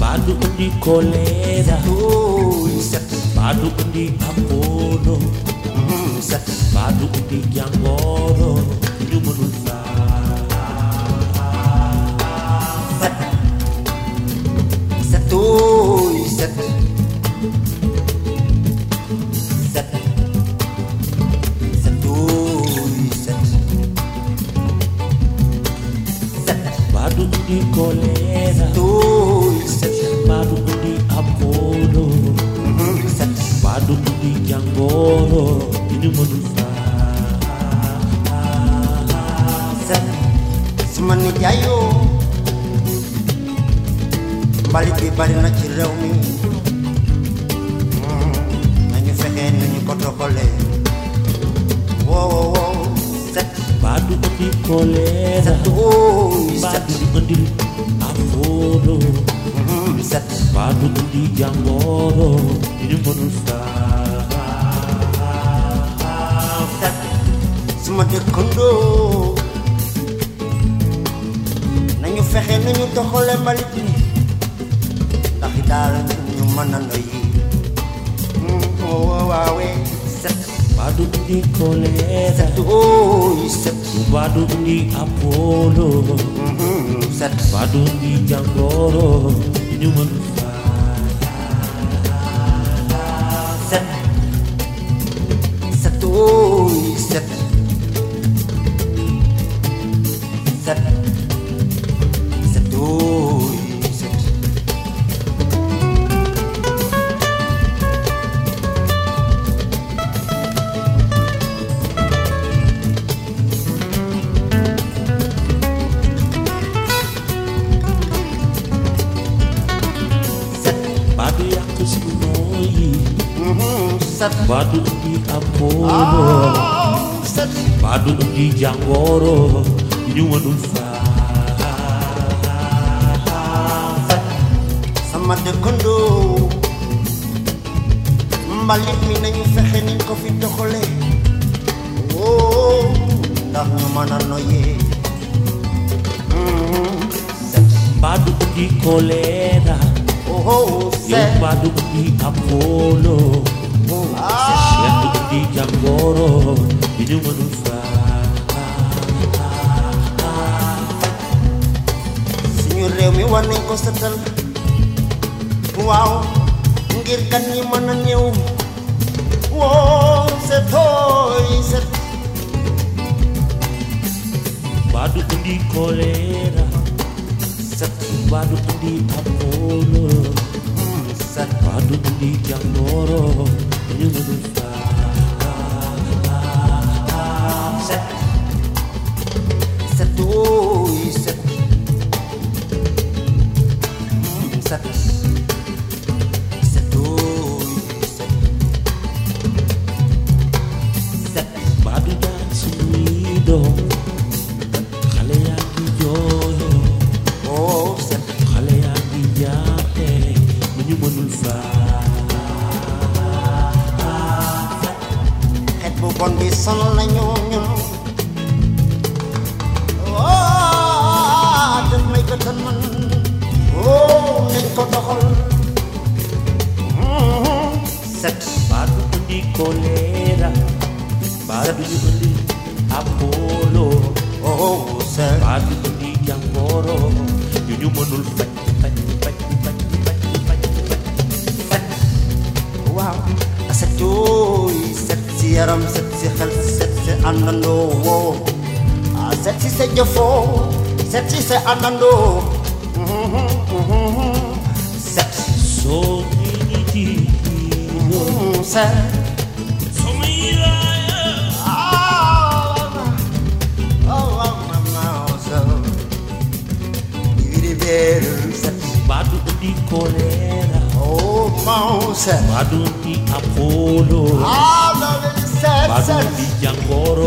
Badu undi kolera. Set Badu undi apollo Mm, set Badu undi jangoro Ñu Badut di janggo ini menusa set. Semani jayo ya, balik di balik na ci rew mi nañu fexé nañu ko doxale wo set. Badu ko di kolé set. O set andil aforo. Set. Badu ko di hmm, jangoro ini menusa sama dëkkandoo nañu fexe nañu doxalee mbalit bi ndax daal ñu mën a noyyi woo waawee set Badu undi kolera. Set ooy set. Badu undi apollo. Mhm, set. Badu undi jangoro Ñu Sat. Badut di Ambobo oh, Badut di Janggoro Nyuwun Ustaz. Sama dëkkando mbalit mi nañu fexe niñ oh, ndax ñu hmm, Badut di Kolena Oh, oh, Badut di Apollo Ñu mënul suñu réew mi war nañ ko setal waaw ngir gan ñi mën a ñëw woo setooy set kolera set jangoro Ñu mënul set may ko tan man oh nañ ko doxal. Mhm. set Badu undi kolera Badu ñu undi apollo oh set. Badu undi jangoro yu ñu mënul faj faj faj faj faj faj faj. Waaw. Set ooy set si yaram set si xel set si àndandoo. Woo ah set si sa jëfoo set si sa àndandoo So many people So many Badum de colera Oh, mão, Badum de Apolo. Badum de Angora